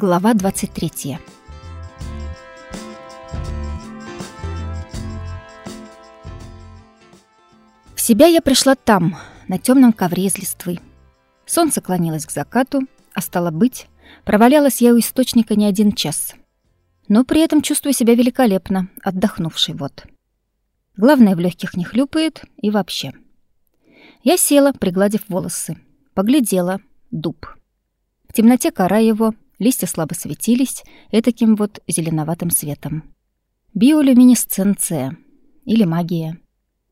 Глава 23. В себя я пришла там, на темном ковре из листвы. Солнце клонилось к закату, а стало быть, провалялась я у источника не один час. Но при этом чувствую себя великолепно, отдохнувший вот. Главное, в легких не хлюпает и вообще. Я села, пригладив волосы. Поглядела. Дуб. В темноте кора его, Листья слабо светились этаким вот зеленоватым светом. Биолюминесценция или магия.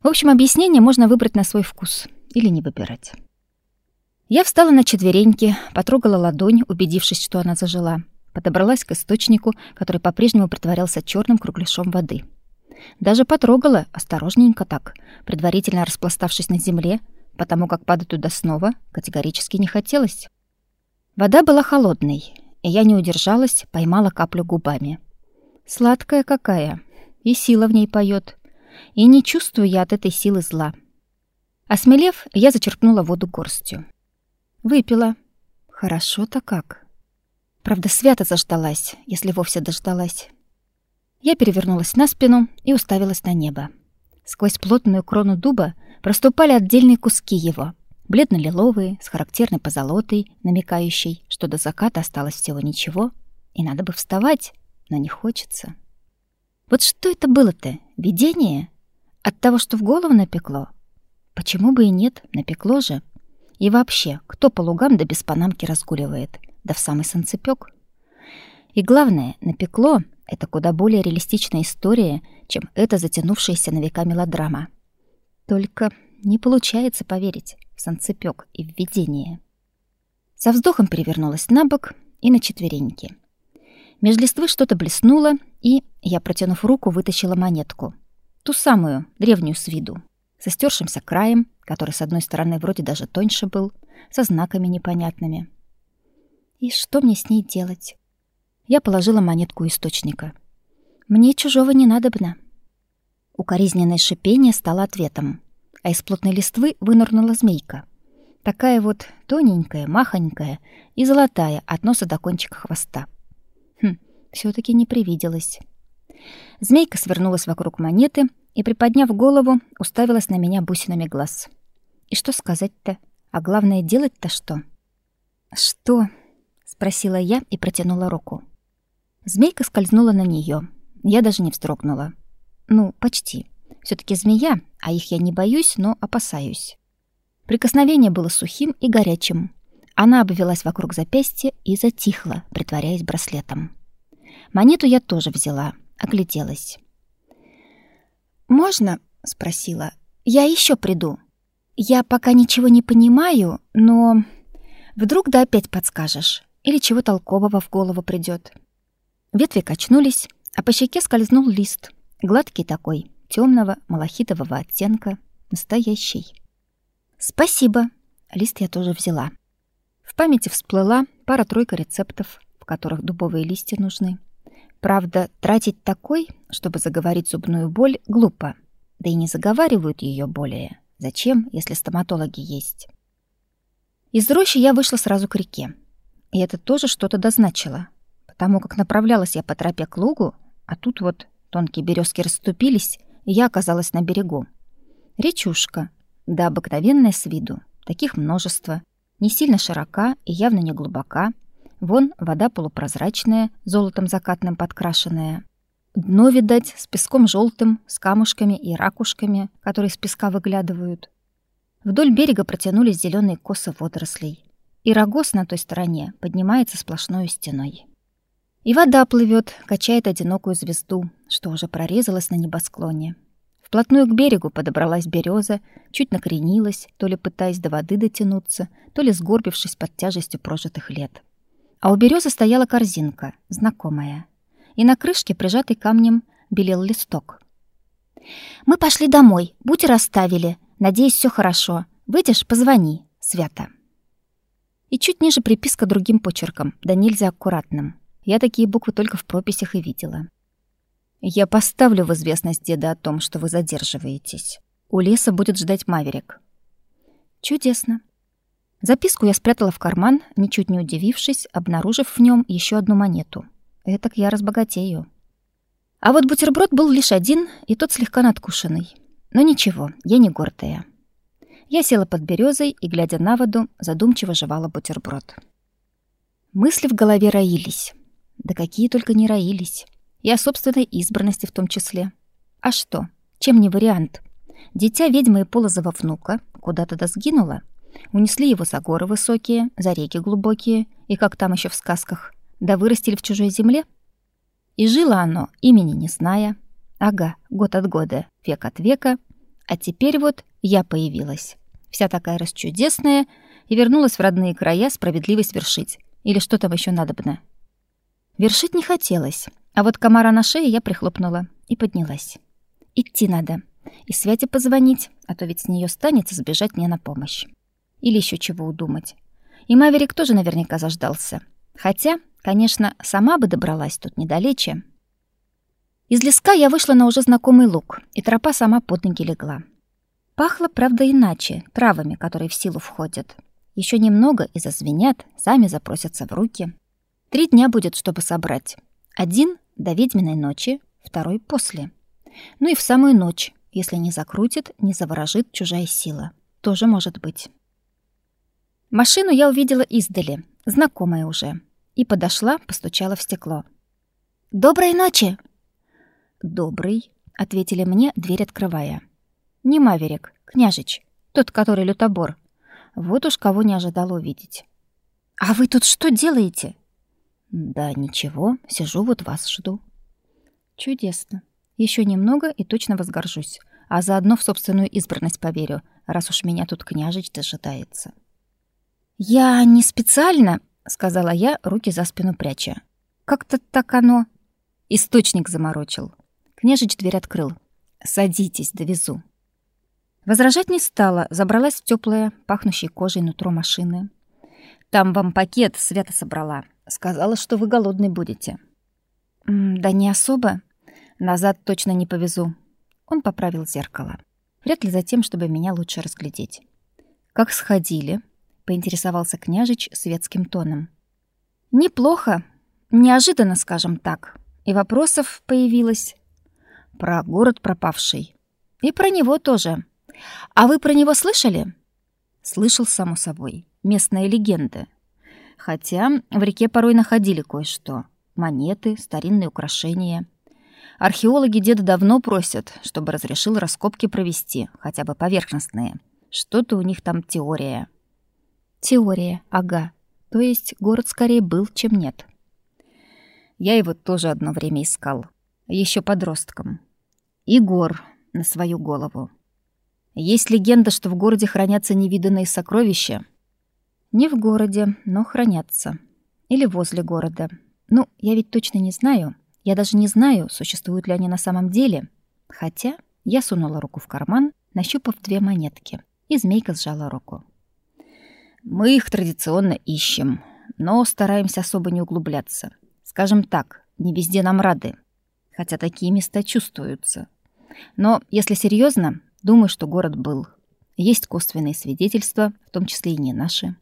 В общем, объяснение можно выбрать на свой вкус или не выбирать. Я встала на четвереньки, потрогала ладонь, убедившись, что она зажила, подобралась к источнику, который по-прежнему притворялся черным кругляшом воды. Даже потрогала, осторожненько так, предварительно распластавшись на земле, потому как падать туда снова категорически не хотелось. Вода была холодной, я не удержалась, поймала каплю губами. Сладкая какая, и сила в ней поет, и не чувствую я от этой силы зла. Осмелев, я зачерпнула воду горстью. Выпила. Хорошо-то как. Правда, свято заждалась, если вовсе дождалась. Я перевернулась на спину и уставилась на небо. Сквозь плотную крону дуба проступали отдельные куски его, бледно-лиловые, с характерной позолотой, намекающей, что до заката осталось всего ничего, и надо бы вставать, но не хочется. Вот что это было-то? Видение? От того, что в голову напекло? Почему бы и нет, напекло же. И вообще, кто по лугам да без панамки разгуливает? Да в самый санцепёк. И главное, напекло — это куда более реалистичная история, чем эта затянувшаяся на века мелодрама. Только не получается поверить в санцепёк и в видение. Со вздохом перевернулась на бок и на четвереньки. Меж листвы что-то блеснуло, и я, протянув руку, вытащила монетку. Ту самую, древнюю с виду, со стёршимся краем, который с одной стороны вроде даже тоньше был, со знаками непонятными. И что мне с ней делать? Я положила монетку источника. Мне чужого не надобно. Укоризненное шипение стало ответом а из плотной листвы вынырнула змейка. Такая вот тоненькая, махонькая и золотая от носа до кончика хвоста. Хм, все таки не привиделась. Змейка свернулась вокруг монеты и, приподняв голову, уставилась на меня бусинами глаз. И что сказать-то? А главное, делать-то что? «Что?» — спросила я и протянула руку. Змейка скользнула на нее. Я даже не вздрогнула. Ну, почти все таки змея, а их я не боюсь, но опасаюсь. Прикосновение было сухим и горячим. Она обвелась вокруг запястья и затихла, притворяясь браслетом. Монету я тоже взяла, огляделась. «Можно?» — спросила. «Я еще приду. Я пока ничего не понимаю, но вдруг да опять подскажешь или чего толкового в голову придет. Ветви качнулись, а по щеке скользнул лист, гладкий такой, темного малахитового оттенка, настоящий. Спасибо. Лист я тоже взяла. В памяти всплыла пара-тройка рецептов, в которых дубовые листья нужны. Правда, тратить такой, чтобы заговорить зубную боль, глупо. Да и не заговаривают ее более. Зачем, если стоматологи есть? Из рощи я вышла сразу к реке. И это тоже что-то дозначило. Потому как направлялась я по тропе к лугу, а тут вот тонкие березки расступились, я оказалась на берегу. Речушка, да обыкновенная с виду, таких множество, не сильно широка и явно не глубока. Вон вода полупрозрачная, золотом закатным подкрашенная. Дно, видать, с песком желтым, с камушками и ракушками, которые из песка выглядывают. Вдоль берега протянулись зеленые косы водорослей. И рогоз на той стороне поднимается сплошной стеной. И вода плывет, качает одинокую звезду, что уже прорезалась на небосклоне. Вплотную к берегу подобралась береза, чуть накренилась, то ли пытаясь до воды дотянуться, то ли сгорбившись под тяжестью прожитых лет. А у березы стояла корзинка, знакомая. И на крышке, прижатой камнем, белел листок. «Мы пошли домой, будь расставили. Надеюсь, все хорошо. Выйдешь, позвони. Свято». И чуть ниже приписка другим почерком, да нельзя аккуратным. Я такие буквы только в прописях и видела. Я поставлю в известность деда о том, что вы задерживаетесь. У леса будет ждать Маверик. Чудесно. Записку я спрятала в карман, ничуть не удивившись, обнаружив в нем еще одну монету. Этак я разбогатею. А вот бутерброд был лишь один, и тот слегка надкушенный. Но ничего, я не гордая. Я села под березой и, глядя на воду, задумчиво жевала бутерброд. Мысли в голове роились. Да какие только не роились. И о собственной избранности в том числе. А что? Чем не вариант? Дитя ведьмы и Полозова внука куда-то да сгинуло. Унесли его за горы высокие, за реки глубокие, и как там еще в сказках, да вырастили в чужой земле. И жило оно, имени не зная. Ага, год от года, век от века. А теперь вот я появилась. Вся такая расчудесная, и вернулась в родные края справедливость вершить. Или что там еще надобно. Вершить не хотелось, а вот комара на шее я прихлопнула и поднялась. Идти надо. И Святе позвонить, а то ведь с нее станется сбежать мне на помощь. Или еще чего удумать. И Маверик тоже наверняка заждался. Хотя, конечно, сама бы добралась тут недалече. Из леска я вышла на уже знакомый луг, и тропа сама под ноги легла. Пахло, правда, иначе, травами, которые в силу входят. Еще немного и зазвенят, сами запросятся в руки. Три дня будет, чтобы собрать. Один — до ведьминой ночи, второй — после. Ну и в самую ночь, если не закрутит, не заворожит чужая сила. Тоже может быть. Машину я увидела издали, знакомая уже, и подошла, постучала в стекло. «Доброй ночи!» «Добрый», — ответили мне, дверь открывая. «Не Маверик, княжич, тот, который лютобор. Вот уж кого не ожидала увидеть». «А вы тут что делаете?» «Да ничего, сижу вот вас жду». «Чудесно. Еще немного и точно возгоржусь, а заодно в собственную избранность поверю, раз уж меня тут княжич дожидается». «Я не специально», — сказала я, руки за спину пряча. «Как-то так оно...» Источник заморочил. Княжич дверь открыл. «Садитесь, довезу». Возражать не стала, забралась в теплое, пахнущее кожей нутро машины. «Там вам пакет Света собрала. Сказала, что вы голодный будете». «Да не особо. Назад точно не повезу». Он поправил зеркало. Вряд ли за тем, чтобы меня лучше разглядеть. «Как сходили?» поинтересовался княжич светским тоном. Неплохо, неожиданно, скажем так. И вопросов появилось про город пропавший. И про него тоже. А вы про него слышали? Слышал, само собой. Местная легенда. Хотя в реке порой находили кое-что. Монеты, старинные украшения. Археологи деда давно просят, чтобы разрешил раскопки провести, хотя бы поверхностные. Что-то у них там теория. Теория, ага. То есть город скорее был, чем нет. Я его тоже одно время искал. Еще подростком. И гор на свою голову. Есть легенда, что в городе хранятся невиданные сокровища. Не в городе, но хранятся. Или возле города. Ну, я ведь точно не знаю. Я даже не знаю, существуют ли они на самом деле. Хотя я сунула руку в карман, нащупав две монетки, и змейка сжала руку. Мы их традиционно ищем, но стараемся особо не углубляться. Скажем так, не везде нам рады, хотя такие места чувствуются. Но если серьезно, думаю, что город был. Есть косвенные свидетельства, в том числе и не наши.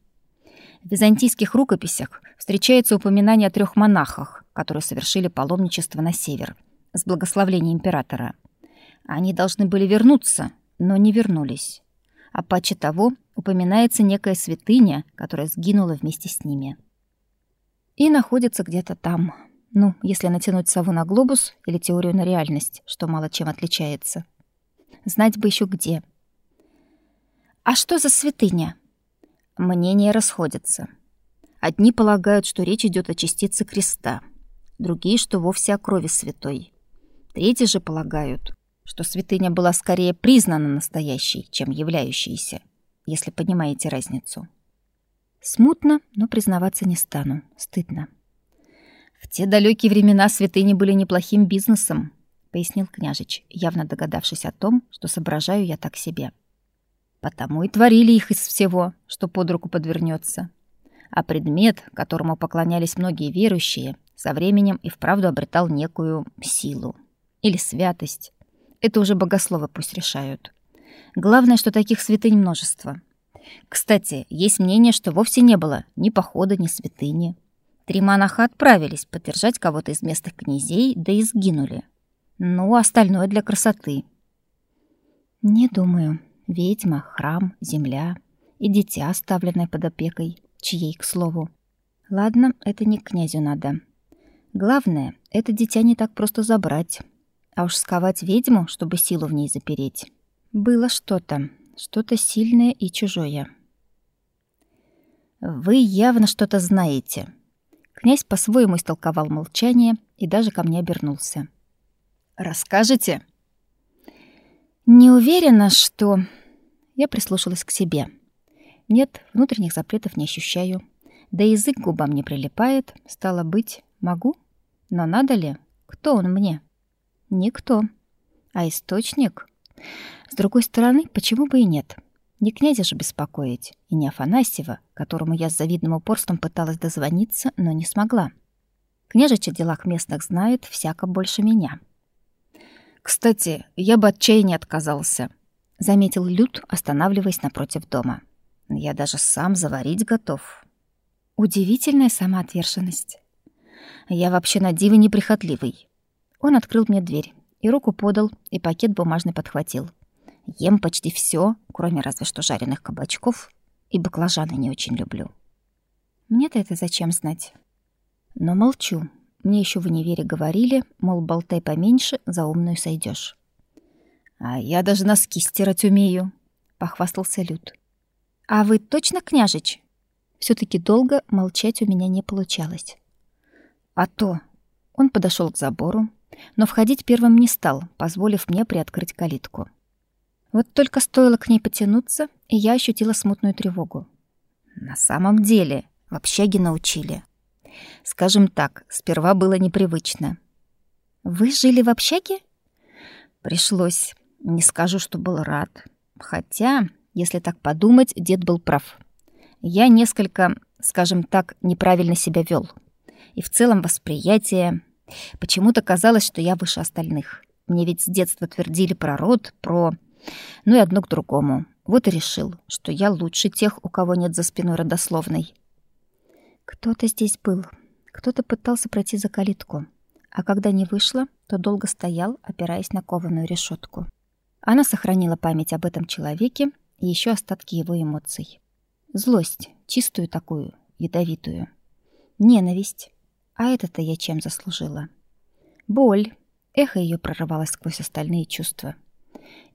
В византийских рукописях встречается упоминание о трех монахах, которые совершили паломничество на север с благословления императора. Они должны были вернуться, но не вернулись. А паче того упоминается некая святыня, которая сгинула вместе с ними. И находится где-то там. Ну, если натянуть сову на глобус или теорию на реальность, что мало чем отличается. Знать бы еще где. А что за святыня? Мнения расходятся. Одни полагают, что речь идет о частице креста, другие, что вовсе о крови святой. Третьи же полагают, что святыня была скорее признана настоящей, чем являющейся, если понимаете разницу. Смутно, но признаваться не стану. Стыдно. В те далекие времена святыни были неплохим бизнесом, пояснил княжич, явно догадавшись о том, что соображаю я так себе. Потому и творили их из всего, что под руку подвернется. А предмет, которому поклонялись многие верующие, со временем и вправду обретал некую силу или святость, это уже богословы пусть решают. Главное, что таких святынь множество. Кстати, есть мнение, что вовсе не было ни похода, ни святыни. Три монаха отправились поддержать кого-то из местных князей, да и сгинули. Ну, остальное для красоты. Не думаю. Ведьма, храм, земля и дитя, оставленное под опекой, чьей, к слову. Ладно, это не к князю надо. Главное, это дитя не так просто забрать. А уж сковать ведьму, чтобы силу в ней запереть. Было что-то, что-то сильное и чужое. «Вы явно что-то знаете». Князь по-своему истолковал молчание и даже ко мне обернулся. «Расскажете?» «Не уверена, что...» Я прислушалась к себе. Нет, внутренних запретов не ощущаю. Да язык к губам не прилипает. Стало быть, могу. Но надо ли? Кто он мне? Никто. А источник? С другой стороны, почему бы и нет? Не князя же беспокоить, и не Афанасьева, которому я с завидным упорством пыталась дозвониться, но не смогла. Княжич о делах местных знает всяко больше меня. «Кстати, я бы от чая не отказался», — заметил Люд, останавливаясь напротив дома. «Я даже сам заварить готов». Удивительная самоотверженность. Я вообще на диво неприхотливый. Он открыл мне дверь и руку подал, и пакет бумажный подхватил. Ем почти все, кроме разве что жареных кабачков, и баклажаны не очень люблю. Мне-то это зачем знать? Но молчу. Мне еще в универе говорили, мол, болтай поменьше, за умную сойдешь. А я даже носки стирать умею, похвастался Люд. А вы точно княжич? все таки долго молчать у меня не получалось. А то он подошел к забору, но входить первым не стал, позволив мне приоткрыть калитку. Вот только стоило к ней потянуться, и я ощутила смутную тревогу. На самом деле, в общаге научили. Скажем так, сперва было непривычно. Вы жили в общаге? Пришлось. Не скажу, что был рад. Хотя, если так подумать, дед был прав. Я несколько, скажем так, неправильно себя вел. И в целом восприятие... Почему-то казалось, что я выше остальных. Мне ведь с детства твердили про род, про ну и одно к другому. Вот и решил, что я лучше тех, у кого нет за спиной родословной. Кто-то здесь был. Кто-то пытался пройти за калитку. А когда не вышло, то долго стоял, опираясь на кованую решетку. Она сохранила память об этом человеке и еще остатки его эмоций. Злость, чистую такую, ядовитую. Ненависть. А это-то я чем заслужила? Боль. Эхо ее прорывалось сквозь остальные чувства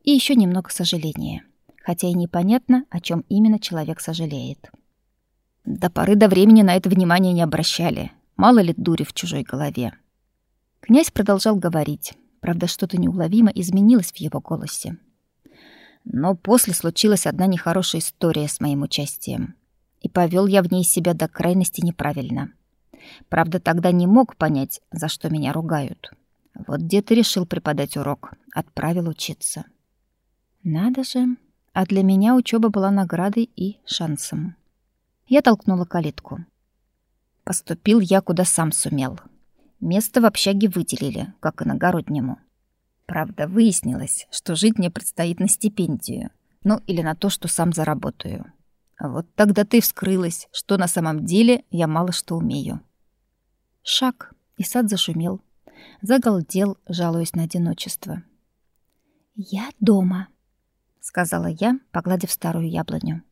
и еще немного сожаления, хотя и непонятно, о чем именно человек сожалеет. До поры до времени на это внимание не обращали. Мало ли дури в чужой голове. Князь продолжал говорить. Правда, что-то неуловимо изменилось в его голосе. Но после случилась одна нехорошая история с моим участием. И повел я в ней себя до крайности неправильно. Правда, тогда не мог понять, за что меня ругают. Вот дед и решил преподать урок, отправил учиться. Надо же, а для меня учеба была наградой и шансом. Я толкнула калитку. Поступил я куда сам сумел. Место в общаге выделили, как иногороднему. Правда, выяснилось, что жить мне предстоит на стипендию, ну или на то, что сам заработаю. А вот тогда ты вскрылась, что на самом деле я мало что умею. Шаг, и сад зашумел. Загалдел, жалуясь на одиночество. «Я дома», сказала я, погладив старую яблоню.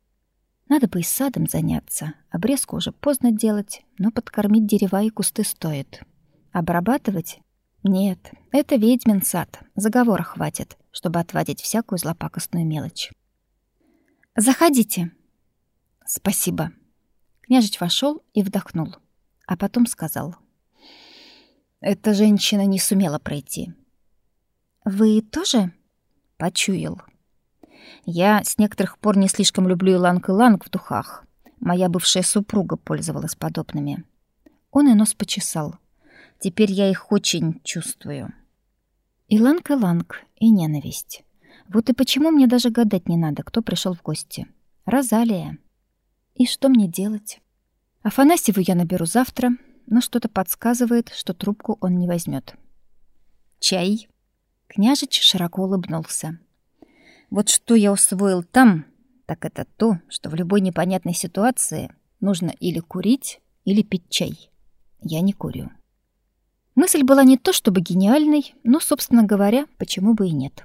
Надо бы и садом заняться. Обрезку уже поздно делать, но подкормить дерева и кусты стоит. Обрабатывать? Нет, это ведьмин сад. Заговора хватит, чтобы отводить всякую злопакостную мелочь. Заходите. Спасибо. Княжич вошел и вдохнул, а потом сказал: Эта женщина не сумела пройти. Вы тоже? Почуял. Я с некоторых пор не слишком люблю иланг-иланг в духах. Моя бывшая супруга пользовалась подобными. Он и нос почесал. Теперь я их очень чувствую. Иланг-иланг и ненависть. Вот и почему мне даже гадать не надо, кто пришел в гости. Розалия. И что мне делать? Афанасьеву я наберу завтра, но что-то подсказывает, что трубку он не возьмет. Чай. Княжич широко улыбнулся. Вот что я усвоил там, так это то, что в любой непонятной ситуации нужно или курить, или пить чай. Я не курю. Мысль была не то чтобы гениальной, но, собственно говоря, почему бы и нет.